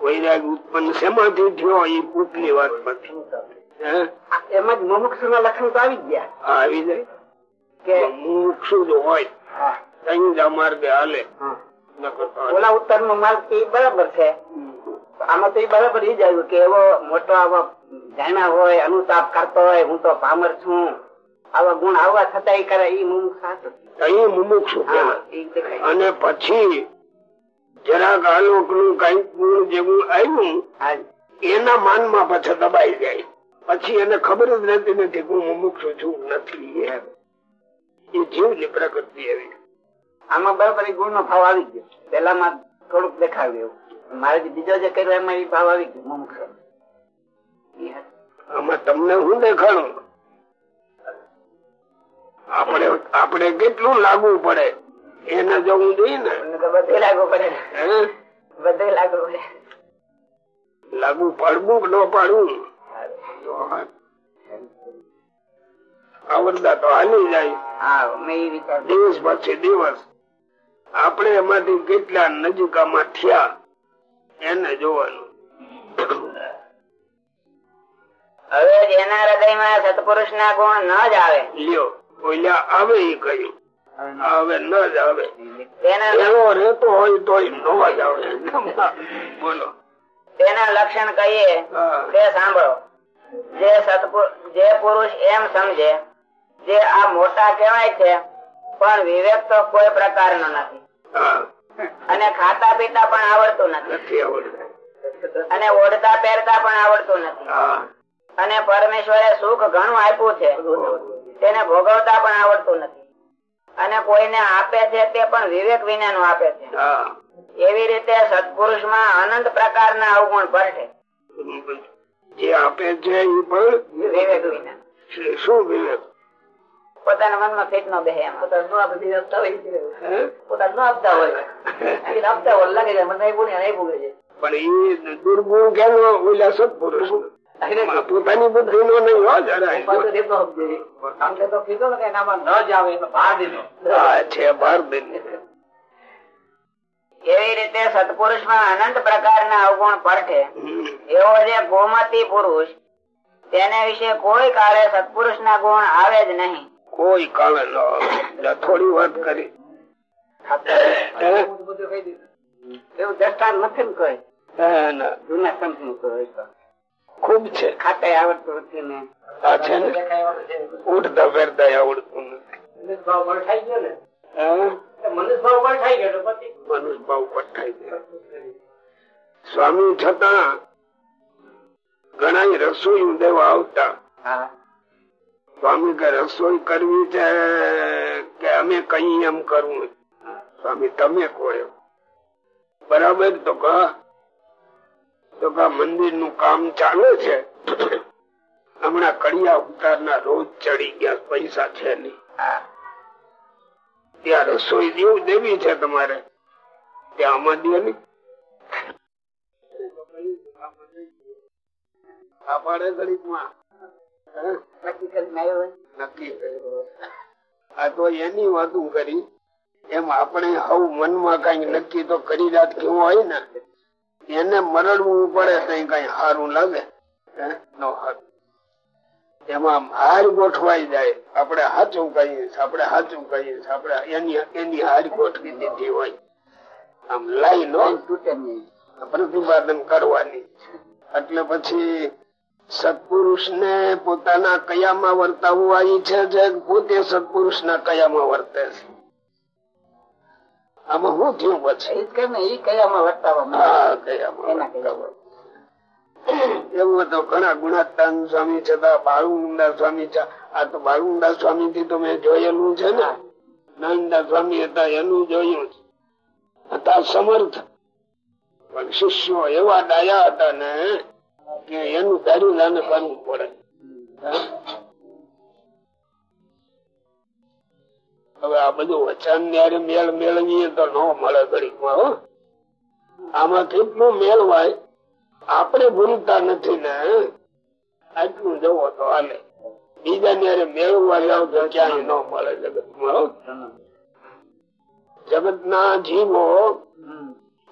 વૈરાગ ઉત્પન્ન શેમાંથી થયો એ પૂતની વાતમાંથી એમાં જ મુમુક્ષુ ના લક્ષણ તો આવી ગયા. આવી જાય. કે મુક્ષુ જો હોય. માર્ગે હાલે. ઓલા ઉત્તર નો માર્ગ એ બરાબર છે. આમાં તો એ બરાબર એ જ આવ્યું કે એવો મોટો આવો જાણ્યા હોય અનુતાપ કરતો હોય હું તો પામર છું. આવા ગુણ આવવા છતાં કરે એ મુમુક્ષ મુમુક્ષુ અને પછી જરાક આલોકનું કઈ ગુણ જેવું આવ્યું એના માનમાં પાછા દબાઈ જાય. પછી એને ખબર જ રહેતી નથી હું મુમુક્ષુ છું નથી એમ. એ જીવની પ્રકૃતિ એવી. આમાં બરાબર ગુણ નો ભાવ આવી ગયો. પેલામાં થોડુંક દેખાવ્યું મારે બીજા જે કર્યો એમાં એ ભાવ આવી ગયો મુમુક્ષ. આમાં તમને હું દેખાડું? આપણે આપણે કેટલું લાગવું પડે? એને જવું જોઈએ ને બધે લાગુ પડે બધે લાગુ પડે. લાગુ પડવું ન પાડવું? આવડતા તો હાલી જાય. હા મેં એ વિચાર દિવસ પછી દિવસ. આપણે એમાંથી કેટલા નજીકામાં થયા એને જોવાનું. હવે જેના હૃદયમાં સત્પુરુષ ના ગુણ ન જ આવે. લ્યો ઓલા આવે એ કહ્યું. હવે ન જ આવે. એવો રહેતો હોય તો નો જ આવે. બોલો. તેના લક્ષણ કહીએ તે સાંભળો. જે સત્પુર જે પુરુષ એમ સમજે જે આ મોટા કહેવાય છે પણ વિવેક તો કોઈ પ્રકારનો નથી. અને ખાતા પીતા પણ આવડતું નથી. નથી અને ઓઢતા પહેરતા પણ આવડતું નથી. અને પરમેશ્વરે સુખ ઘણું આપ્યું છે. તેને ભોગવતા પણ આવડતું નથી. અને કોઈને આપે છે તે પણ વિવેક વિનાનું આપે છે. એવી રીતે સત્પુરુષમાં અનંત પ્રકારના અવગુણ પરઠે જે આપે છે એ પણ વિવેક વિના. શું વિવેક? પોતાના મનમાં ફેટ નો બેહે પોતાનું આપે આપતા હોય છે. પોતાનું આપતા હોય. આપતા હોય લાગે છે મને ને પણ એ દુર્ગુણ કેમ ઓલા સત્પુરુષ પોતાની બુદ્ધિ નો નહીં હો જરાય એવી રીતે સત્પુરુષમાં અનંત પ્રકારના અવગુણ પરઠે એવો જે ગોમતી પુરુષ તેને વિશે કોઈ કાળે સત્પુરુષ ના ગુણ આવે જ નહીં. કોઈ કાળે ન થોડી વાત કરી. એવું દ્રષ્ટાંત નથી ને કોઈ? જૂના સંતનું કોઈ. ખૂબ છે. ખાતે આવડતું નથી ને. આ છે ને? ઉઠતા ફેરતા આવડતું નથી. ભાવ ગયો ને? સ્વામી છતાં ઘણા રસોઈ દેવા આવતા. સ્વામી કે રસોઈ કરવી છે કે અમે કઈ એમ કરવું? સ્વામી તમે કહો બરાબર તો કા તો મંદિરનું કામ ચાલે છે? હમણાં કડિયા ઉતારના રોજ ચડી ગયા, પૈસા છે નહીં. ત્યાં રસોઈ દેવું દેવી છે તમારે? ત્યાં આમાં દે નહીં. આ ગરીબમાં. નક્કી કર્યું. આ તો એની વાતું કરી. એમ આપણે હવ મનમાં કઈ નક્કી તો કરી રાત કેવું હોય ને? એને મરડવું પડે તો કઈ સારું લાગે એમાં હાર ગોઠવાઈ જાય. આપણે સાચું કહીએ આપણે સાચું કહીએ આપણે એની એની હાર ગોઠવી દીધી હોય. આમ લાઈ નો પ્રતિપાદન કરવાની એટલે પછી સત્પુરુષ ને પોતાના કયામાં વર્તાવું આવી છે પોતે સત્પુરુષ ના કયામાં વર્તે છે. આમાં શું થયું પછી? કયામાં વર્તાવા માંગે. હા કયામાં એના વર્તાવવા. એવું તો ઘણા ગુણાત્તાન સ્વામી છતાં બાળુંડા સ્વામી છે. આ તો બાળુંડા સ્વામી થી તો મેં જોયેલું છે ને. નાનંદા સ્વામી હતા એનું જોયું છે. હતા સમર્થ. પણ શિષ્યો એવા ડાયા હતા ને કે એનું દારૂ દાન કરવું પડે હવે આ બધું વચન જયારે મેળ મેળવીએ તો ન મળે ઘડીકમાં હો. આમાં કેટલું મેળવાય આપણે ભૂલતા નથી ને. આટલું જવો તો હાલે. બીજા ને મેળવવા જાવ તો ક્યાંય ન મળે જગતમાં જગત જગતના જીવો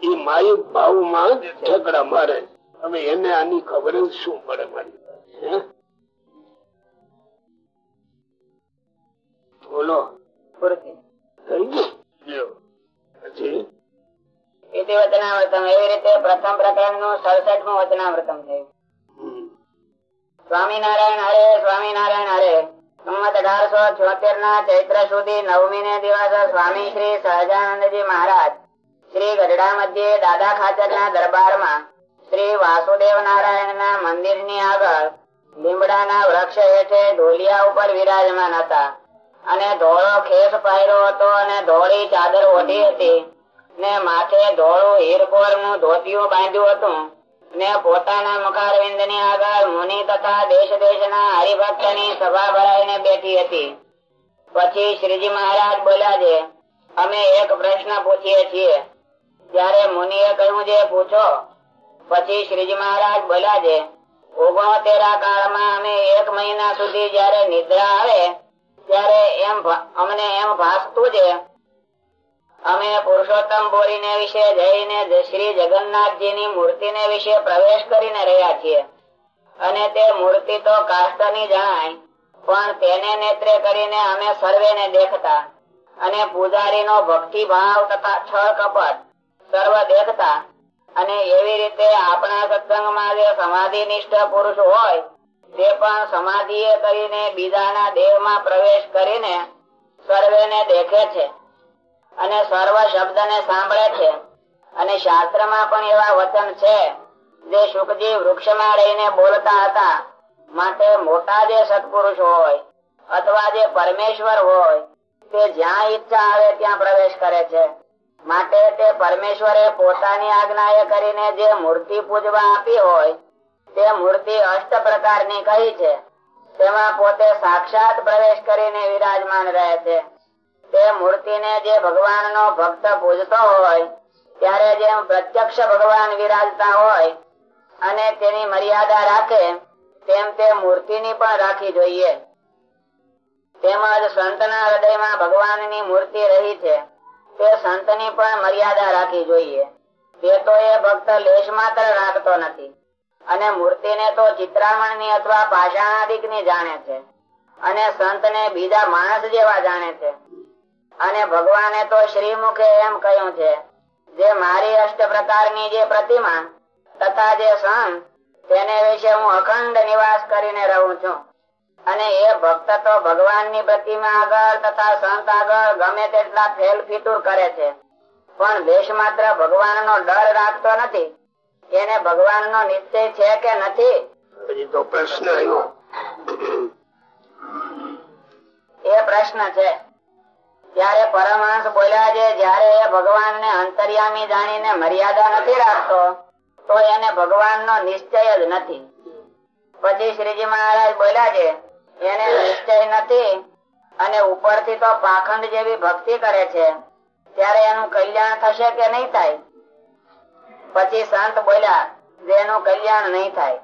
એ માયિક ભાવમાં જ ઠેકડા મારે. હવે એને આની ખબર શું પડે મારી? બોલો. પૂરતી થઈ ગયું લ્યો. પછી ઇતિ વચનામૃતમ એવી રીતે પ્રથમ પ્રકરણનું સડસઠમું વચનામૃતમ થયું. સ્વામિનારાયણ હરે સ્વામિનારાયણ હરે. સંમત અઢારસો છોતેર ના ચૈત્ર સુધી નવમી ને દિવસ સ્વામી શ્રી સહજાનંદજી મહારાજ શ્રી ગઢડા મધ્યે દાદા ખાચર ના દરબારમાં શ્રી વાસુદેવ નારાયણ ના મંદિરની આગળ લીમડાના વૃક્ષ હેઠે ઢોલિયા ઉપર વિરાજમાન હતા. અને ધોળો ખેસ પહેર્યો હતો અને ધોળી ચાદર ઓઢી હતી. ને માથે ધોળું હીરકોરનું ધોતિયું બાંધ્યું હતું. ને પોતાના મુખારવિંદની આગળ મુનિ તથા દેશ દેશ ના હરિભક્તની સભા ભરાઈને બેઠી હતી. પછી શ્રીજી મહારાજ બોલ્યા છે, અમે એક પ્રશ્ન પૂછીએ છીએ. ત્યારે મુનિએ કહ્યું છે, પૂછો. પછી શ્રીજી મહારાજ બોલ્યા છે ઓગણતેરા કાળમાં અમે એક મહિના સુધી જયારે નિદ્રા આવે ત્યારે એમ અમને એમ ભાસતું છે અમે પુરુષોત્તમ બોરીને વિશે જઈને શ્રી જગન્નાથજી ની મૂર્તિ ને વિશે પ્રવેશ કરીને રહ્યા છીએ. અને તે મૂર્તિ તો કાષ્ટની જણાય, પણ તેને નેત્રે કરીને અમે સર્વેને દેખતા. અને પૂજારી નો ભક્તિ ભાવ તથા છળ કપટ સર્વ દેખતા. અને એવી રીતે આપણા સત્સંગમાં જે સમાધિ નિષ્ઠ પુરુષ હોય તે પણ સમાધિ કરીને બીજાના દેહમાં પ્રવેશ કરીને સર્વેને દેખે છે અને સર્વ શબ્દ ને સાંભળે છે. અને શાસ્ત્રમાં પણ એવા વચન છે જે સુખજી વૃક્ષમાં રહીને બોલતા હતા, માટે મોટા જે સત્પુરુષ હોય અથવા જે પરમેશ્વર હોય, તે જ્યાં ઈચ્છા આવે ત્યાં પ્રવેશ કરે છે. માટે તે પરમેશ્વરે પોતાની આજ્ઞા કરીને જે મૂર્તિ પૂજવા આપી હોય તે મૂર્તિ અષ્ટ પ્રકારની કહી છે? તેમાં પોતે સાક્ષાત પ્રવેશ કરીને વિરાજમાન રહે છે. તે મૂર્તિને જે ભગવાનનો ભક્ત પૂજતો હોય, ત્યારે જેમ પ્રત્યક્ષ ભગવાન વિરાજતા હોય અને તેની મર્યાદા રાખે, તેમ તે મૂર્તિની પણ રાખી જોઈએ. તેમજ સંતના હૃદયમાં ભગવાનની મૂર્તિ રહી છે, તે સંતની પણ મર્યાદા રાખવી જોઈએ. તે તો એ ભક્ત લેશ માત્ર રાખતો નથી. અને મૂર્તિ ને તો ચિત્રામણની અથવા પાષાણાદિકની જાણે છે. અને સંત ને બીજા માણસ જેવા જાણે છે. અને ભગવાને તો શ્રીમુખે એમ કહ્યું છે, જે મારી અષ્ટ પ્રકારની જે પ્રતિમા તથા જે સંત, તેને વિશે હું અખંડ નિવાસ કરીને રહું છું. અને એ ભક્ત તો ભગવાનની પ્રતિમા આગળ તથા સંત આગળ ગમે તેટલા ફેલ ફીતુર કરે છે. પણ દેશ માત્ર ભગવાનનો ડર રાખતો નથી. એને ભગવાનનો નિશ્ચય છે કે નથી? તો પ્રશ્ન આવ્યો. એ પ્રશ્ન છે. ત્યારે પરમહંસ બોલ્યા છે જયારે એ ભગવાનને અંતર્યામી જાણીને મર્યાદા નથી રાખતો તો એને ભગવાનનો નિશ્ચય જ નથી. પછી શ્રીજી મહારાજ બોલ્યા છે એને નિશ્ચય નથી અને ઉપરથી તો પાખંડ જેવી ભક્તિ કરે છે. ત્યારે એનું કલ્યાણ થશે કે નહીં થાય? પછી સંત બોલ્યા જેનું કલ્યાણ નહીં થાય.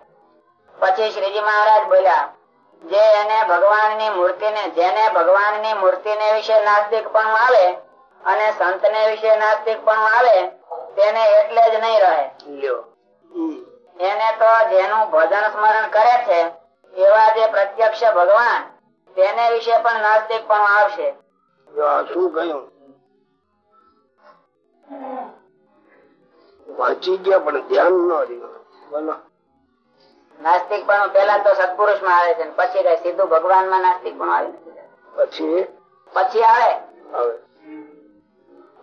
પછી શ્રીજી મહારાજ બોલ્યા જે એને ભગવાનની મૂર્તિને જેને ભગવાનની મૂર્તિને વિશે નાસ્તિક પણ આવે અને સંતને વિશે નાસ્તિક પણ આવે તેને એટલે જ નહીં રહે. એને તો જેનું ભજન સ્મરણ કરે છે એવા જે પ્રત્યક્ષ ભગવાન તેને વિશે પણ નાસ્તિક પણ આવશે. જો શું કહ્યું? વાંચી ગયા પણ ધ્યાન ન રહ્યું. બોલો. નાસ્તિક પણ પેલા તો સત્પુરુષમાં આવે છે પછી કઈ સીધું ભગવાનમાં નાસ્તિક પણ આવે પછી? પછી આવે? હવે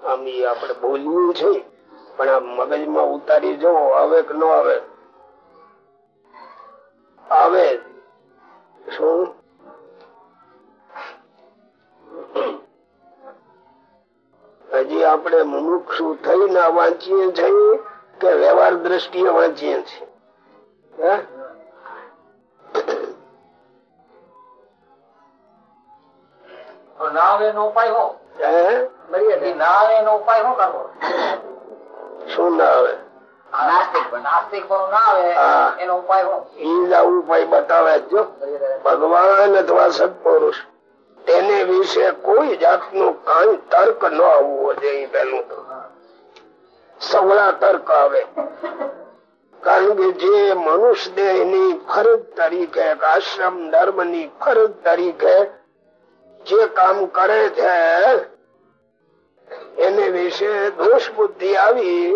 આમ ઈ આપણે બોલ્યું છે પણ આ મગજમાં ઉતારી જવો આવે કે ન આવે? આવે. શું? હજી આપણે મુમુક્ષુ થઈને વાંચીએ છીએ કે વ્યવહાર દ્રષ્ટિએ વાંચીએ છીએ? ના એનો ઉપાય શું? ના આવે ભગવાન અથવા સત્પુરુષ. તેને વિશે કોઈ જાતનું કઈ તર્ક ન આવવો જોઈએ પેલું તો. સવળા તર્ક આવે. કારણ કે જે મનુષ્ય દેહની ફરજ તરીકે આશ્રમ ધર્મની ફરજ તરીકે જે કામ કરે છે, એને વિશે દોષ બુદ્ધિ આવી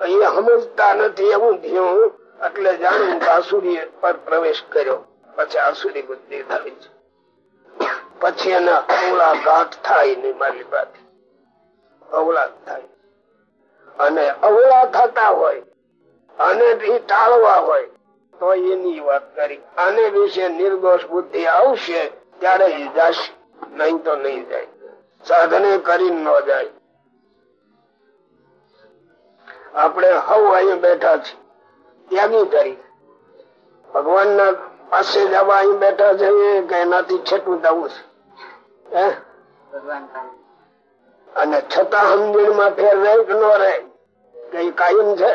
એ સમજતા નથી એવું થયું. એટલે જાણું આસુરી પર પ્રવેશ કર્યો. પછી આસુરી બુદ્ધિ થાય છે. પછી એના અવળા ઘાટ થાય નહીં મારી પાસે અવળા થાય. અને અવળા થતા હોય, અને બી ટાળવા હોય, તો એની વાત કરી. આને વિશે નિર્દોષ બુદ્ધિ આવશે, ત્યારે જશે. નહીં તો નહીં જાય. સાધને કરી ન જાય. આપણે હવ અહીં બેઠા છીએ. ત્યાગી કરી. ભગવાન ના પાસે જવા અહીં બેઠા છે કે એનાથી છેટું જવું છે? અને છતાં સમજણમાં ફેર રહે કે ન રહે કઈ કાયમ છે?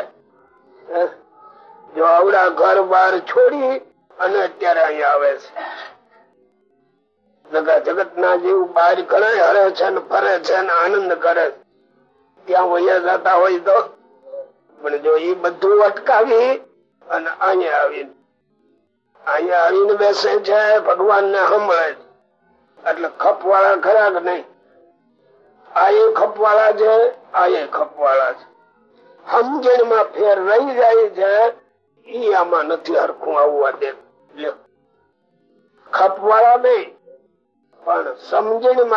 જો આવડા ઘર બાર છોડી અને અત્યારે અહીંયા આવે છે જગત ના જીવ બહાર કરે હરે છે ને ફરે છે ને આનંદ કરે ત્યાં વયા જતા હોય તો, પણ જો એ બધું અટકાવી અને અહીંયા આવીને અહીંયા આવીને બેસે છે ભગવાન ને સાંભળે એટલે એટલે ખપવાળા ખરા કે નહીં? આ એ ખપવાળા છે, આ એ ખપવાળા છે. સમજણમાં ફેર રહી જાય છે, ઈ આમાં નથી હરખું આવવા દે ખપ ખપવાળા નહીં, પણ સમજણ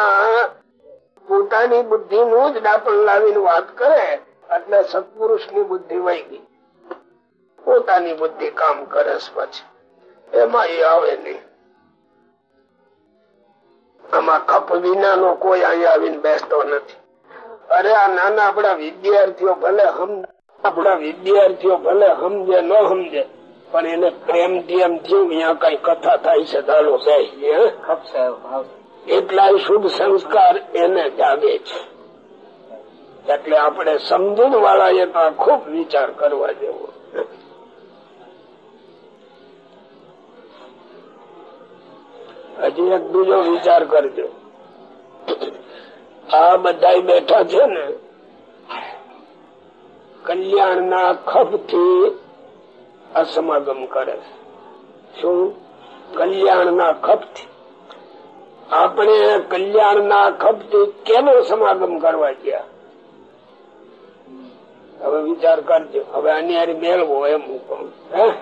પોતાની બુદ્ધિ નું જ ડાપણ લાવીને વાત કરે, એટલે સત્પુરુષની બુદ્ધિ વહી ગઈ. પોતાની બુદ્ધિ કામ કરે પછી. એમાં એ આવે નહીં. આમાં કપ વિનાનો કોઈ અહીંયા આવીને બેસતો નથી. અરે આ નાના આપણા વિદ્યાર્થીઓ ભલે હમ આપણા વિદ્યાર્થીઓ ભલે સમજે ન સમજે પણ એને પ્રેમ એમ થયું અહીંયા કઈ કથા થાય છે ચાલો બેસીએ એટલા શુભ સંસ્કાર એને જાગે છે. એટલે આપણે સમજણ વાળા એ ખૂબ વિચાર કરવા જેવો હજી એક બીજો વિચાર કરજો. આ બધા બેઠા છે ને કલ્યાણ ના ખપથી અસમાગમ કરે શું? કલ્યાણ ના ખપથી આપણે કલ્યાણ ના ખપથી કેનો સમાગમ કરવા ગયા? હવે વિચાર કરજો. હવે આની મેળવો એમ હું કહું. હે?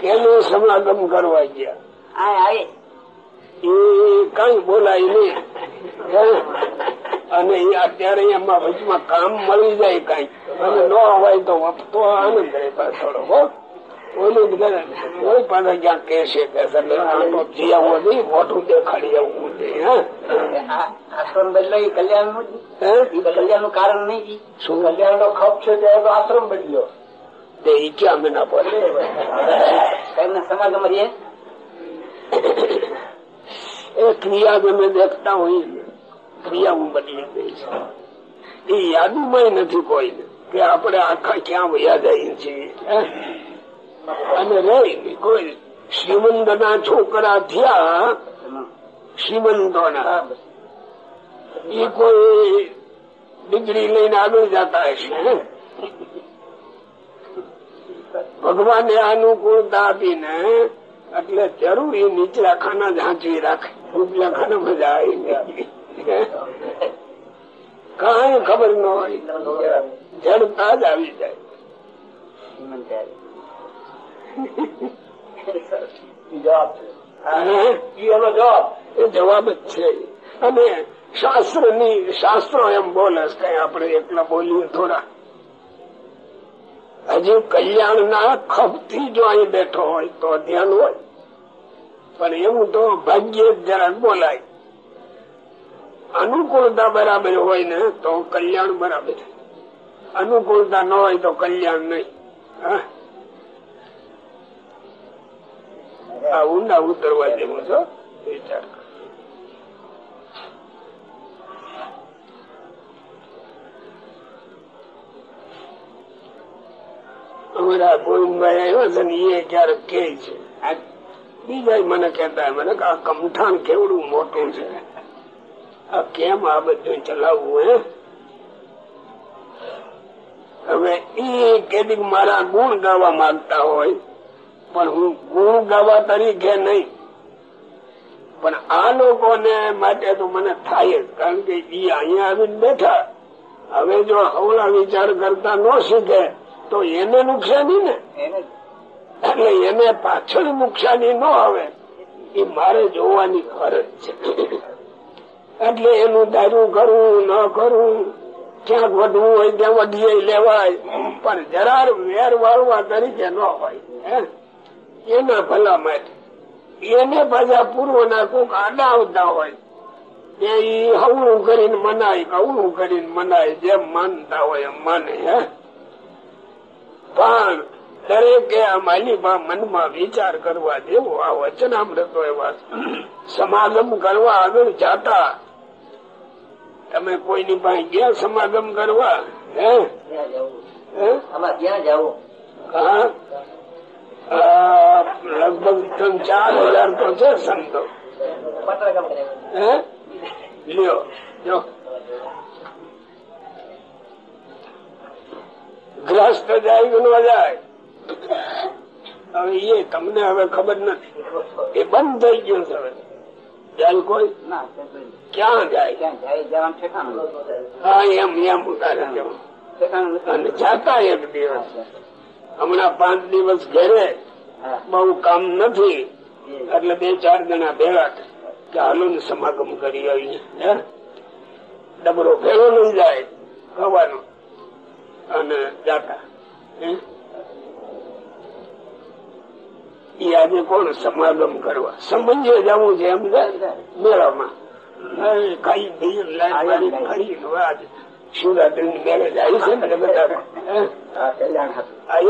કેનો સમાગમ કરવા ગયા. આ એ કઈ બોલાય નહીં? અને અત્યારે એમાં વચમાં કામ મળી જાય કઈ. અને ન હોય તો તો આનંદ રહે થોડો હો? ઓલું કોઈ પાસે કહેશે કે એટલે આ તો જી નહીં મોટું દેખાડી આવું નહીં હે? આ આશ્રમ બદલાય કલ્યાણનું? કલ્યાણનું કારણ નહીં. શું? કલ્યાણ નો ખપ છે ત્યારે તો આશ્રમ બદલ્યો. તે ઈ ક્યાં મેના પડે સમાગમ એ ક્રિયા તમે દેખતા હોય ને ક્રિયા હું બદલી ગઈ છે. એ યાદીમાં નથી કોઈ કે આપણે આખા ક્યાં વયા જઈએ છીએ? અને રહી કોઈ શ્રીમંત ના છોકરા થયા શ્રીમંતોના. એ કોઈ ડિગ્રી લઈને આગળ જતા હશે હે? ભગવાને અનુકૂળતા આપીને એટલે જરૂરી નીચલા ખાના ઝાંચવી રાખે. ઉપલા ખાના મજા આવી કઈ ખબર ન હોય. જડતા જ આવી જાય. જવાબ. જ છે. અને શાસ્ત્રની શાસ્ત્રો એમ બોલે કઈ આપણે એકલા બોલીએ થોડા. હજી કલ્યાણ ના ખપથી જો અહીં બેઠો હોય તો ધ્યાન હોય. પણ એવું તો ભાગ્યે જરાક બોલાય. અનુકૂળતા બરાબર હોય ને તો કલ્યાણ બરાબર. અનુકૂળતા ન હોય તો કલ્યાણ નહીં? ઊંડા ઉતરવા જેવું છો. વિચાર કરો. અમારા ગોવિંદભાઈ છે ને એ ક્યારેક કે છે બીજા મને કેતા મને આ કમઠાણ કેવડું મોટું છે? આ કેમ આ બધું ચલાવવું, હે? હવે એ કેદીક મારા ગુણ ગાવા માંગતા હોય, પણ હું ગુણ ગાવા તરીકે નહીં. પણ આ લોકોને માટે તો મને થાય જ, કારણ કે ઈ અહીંયા આવીને બેઠા. હવે જો હવળા વિચાર કરતા ન શીખે તો એને નુકસાની ને? એટલે એને પાછળ નુકસાની ન આવે. એ મારે જોવાની ફરજ છે. એટલે એનું દારૂ કરવું ન કરવું ક્યાંક વધવું હોય ત્યાં વધીએ લેવાય. પણ જરા વેર વાળવા તરીકે ન હોય હે? એના ભલા માટે એને પાછા પૂર્વ ના કોક અડાવતા આવતા હોય. એ હવળું કરીને મનાય કવળું કરીને મનાય જેમ માનતા હોય એમ માને હે? પણ દરેકે આ માલિકા મનમાં વિચાર કરવા દેવો આ વચનામૃતો એવા સમાગમ કરવા આગળ જાતા. તમે કોઈની પાસે ગયા સમાગમ કરવા? હે? લગભગ ત્રણ ચાર હજાર તો છે સંતો. હે? લ્યો જો. ગ્રસ્ત જાય ન જાય? હવે એ તમને હવે ખબર નથી. એ બંધ થઈ ગયું હવે જાય કોઈ? ક્યાં જાય? ક્યાં જાય જવાનું ઠેકાણું હા એમ એમ ઉતારે જવું ઠેકાણું નથી. અને જાતા એક દિવસ. હમણાં પાંચ દિવસ ઘેરે બહુ કામ નથી. એટલે બે ચાર જણા ભેગા કે હાલો ને સમાગમ કરી આવીએ હે? ડબરો ભેળો લઈ જાય. ખાવાનો અને દાતા. એ આજે કોણ સમાગમ કરવા? સમજે જવું છે એમ જાય મેળામાં. અરે કઈ ભીડ લાઈન વાળી વાત શિવરાત્રી ની મેળે છે ને બધા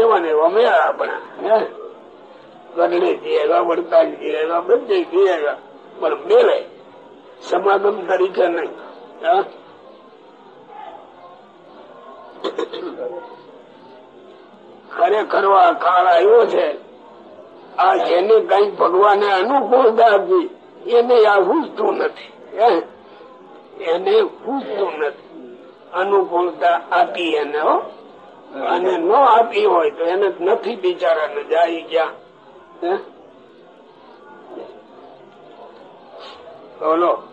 એવા ને એવા મેળા આપણા. વડતાલ બધે જીએગા પણ મેળે સમાગમ તરીકે નહીં. હા? ખરેખર આ કાળ આવ્યો છે. આ જેને કઈ ભગવાને અનુકૂળતા આપી એને આ પૂછતું નથી. એને પૂછતું નથી. અનુકૂળતા આપી એને, હો. અને ન આપી હોય તો એને નથી બિચારાને જાય ગયા? બોલો.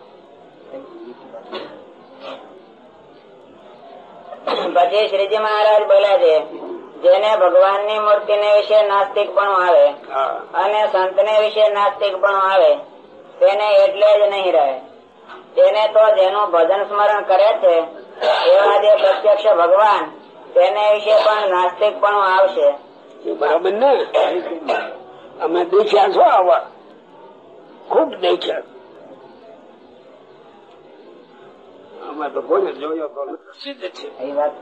પછી શ્રીજી મહારાજ બોલે છે જેને ભગવાનની મૂર્તિ ને વિશે નાસ્તિક પણ આવે અને સંત ને વિશે નાસ્તિક પણ આવે તેને એટલે જ નહીં રહે. તેને તો જેનું ભજન સ્મરણ કરે છે એવા જે પ્રત્યક્ષ ભગવાન તેને વિશે પણ નાસ્તિક પણ આવશે. બરાબર ને? અમે દેખ્યા છો આવા. ખૂબ દેખ્યા. અમે તો કોઈ જોયો તો સિદ્ધ છે. એ વાત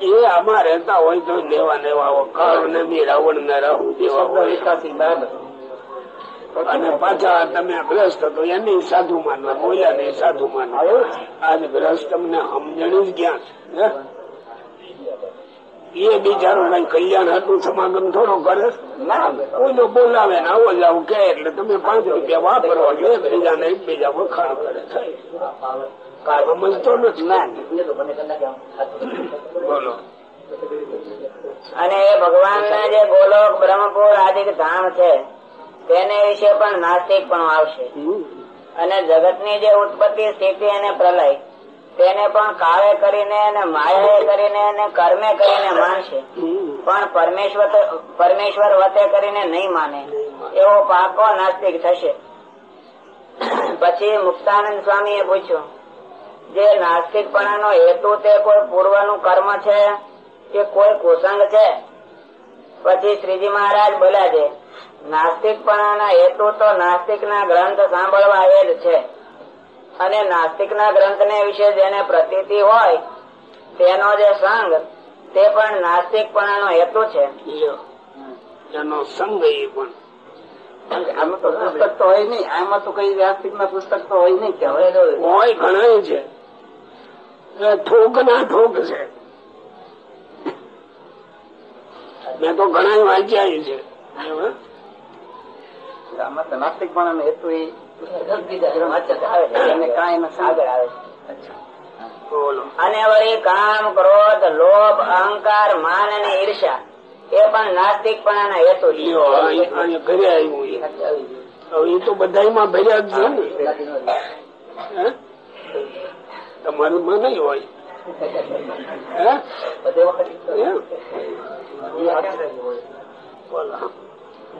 એ આમાં રહેતા હોય તો લેવા લેવા કાળ ને બી રાવણ ને રાહુ દેવા હોય. અને પાછા તમે ગ્રસ્ત હતો એની સાધુ માનવા બોલ્યા ને. સાધુ માનવા આજ ગ્રસ્ત તમને સમજણી જ ક્યાં છે? હે? એ બિચારો કઈ કલ્યાણ હતું સમાગમ થોડો કરે? કોઈનો બોલાવે ને આવો જાવ કે એટલે તમે પાંચ રૂપિયા વાપરો એટલે એકબીજાને એકબીજા વખાણ કરે. થાય. સમજતો નથી. બોલો. અને એ ભગવાન ના જે ગોલોક બ્રહ્મપુર આદિ ધામ છે તેને વિશે પણ નાસ્તિક પણ આવશે. અને જગતની જે ઉત્પત્તિ સ્થિતિ અને પ્રલય તેને પણ કાળે કરીને અને કરીને કર્મે કરીને માનશે. પણ પરમેશ્વર પરમેશ્વર વતે કરીને નહીં માને. એવો પાકો નાસ્તિક થશે. પછી મુક્તાનંદ સ્વામી એ પૂછ્યું, જે નાસ્તિકપણાનો હેતુ તે કોઈ પૂર્વનું કર્મ છે? કે કોઈ કુસંગ છે? પછી શ્રીજી મહારાજ બોલ્યા છે, નાસ્તિકપણાના હેતુ તો નાસ્તિકના ગ્રંથ સાંભળવા એ જ છે. અને નાસ્તિકના ગ્રંથને વિશે જેને પ્રતીતિ હોય તેનો જે સંગ તે પણ નાસ્તિક હેતુ છે. એનો સંગ એ પણ. આમાં તો પુસ્તક તો હોય નહીં. આમાં તો કઈ વ્યાસપીઠ ના પુસ્તક તો હોય નહીં કે હોય. ઘણા છે. એ ઠોક ના ઠોક છે. મેં તો ઘણા વાંચ્યા છે. આમાં તો નાસ્તિક પણ હેતુ એ અને વળી કામ ક્રોધ લોભ અહંકાર માન અને ઈર્ષા એ પણ હેતુ અહીં ઘરે આવ્યું એ. તો બધામાં ભર્યા જ છે તમારું માં નહીં હોય.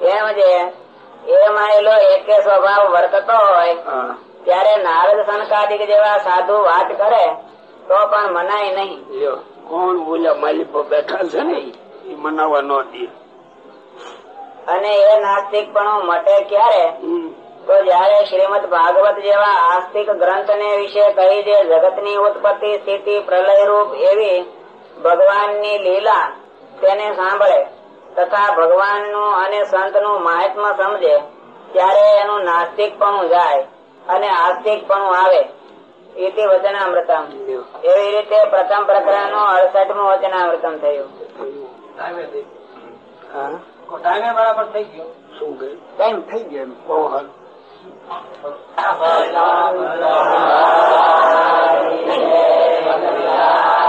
એમ છે એમાં એલો એકે સ્વભાવ વર્તતો હોય ત્યારે નારદ સનકાદિક જેવા સાધુ વાત કરે તો પણ મનાય નહીં. કોણ બોલ્યા માલિક બેઠા છે ને એ મનાવા ન દે. અને એ નાસ્તિકપણું મટે ક્યારે? તો જયારે શ્રીમદ ભાગવત જેવા આસ્તિક ગ્રંથ ને વિશે કહી જે જગતની ઉત્પત્તિ સ્થિતિ પ્રલય રૂપ એવી ભગવાનની લીલા તેને સાંભળે. તથા ભગવાનનું અને સંતનું મહાત્મા સમજે ત્યારે એનું નાસ્તિકપણું જાય અને આસ્તિકપણું આવે ઇતિ વચનામૃતમ એવી રીતે પ્રથમ પ્રકરણનું અડસઠમું વચનામૃતમ થયું હા ટાઈમે બરાબર થઈ ગયો શું ટાઈમ થઈ ગયો બહુ હાલ ભગવાન